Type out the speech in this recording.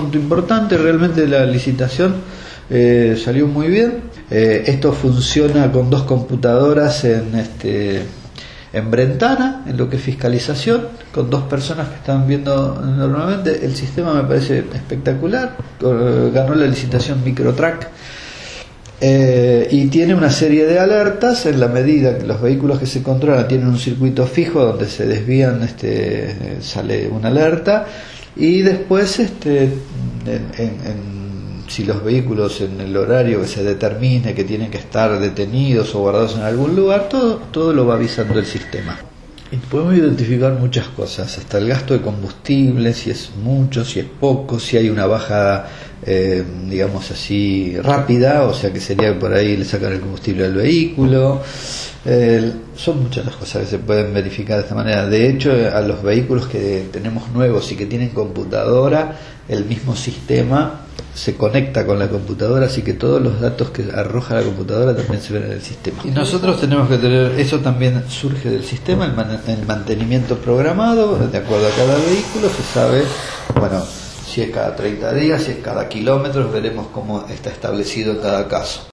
monto importante, realmente la licitación eh, salió muy bien. Eh, esto funciona con dos computadoras en este en Brentana, en lo que es fiscalización, con dos personas que están viendo normalmente. El sistema me parece espectacular. Ganó la licitación Microtrack. Eh, y tiene una serie de alertas en la medida que los vehículos que se controlan tienen un circuito fijo donde se desvían, este, sale una alerta y después este, en si los vehículos en el horario que se determine que tienen que estar detenidos o guardados en algún lugar, todo, todo lo va avisando el sistema. Y podemos identificar muchas cosas, hasta el gasto de combustible, si es mucho, si es poco, si hay una baja, eh, digamos así, rápida, o sea que sería por ahí le sacan el combustible al vehículo. son muchas las cosas que se pueden verificar de esta manera. De hecho, a los vehículos que tenemos nuevos y que tienen computadora, el mismo sistema se conecta con la computadora, así que todos los datos que arroja la computadora también se ven en el sistema. Y nosotros tenemos que tener, eso también surge del sistema, el, mantenimiento programado, de acuerdo a cada vehículo, se sabe, bueno, si es cada 30 días, si es cada kilómetro, veremos cómo está establecido en cada caso.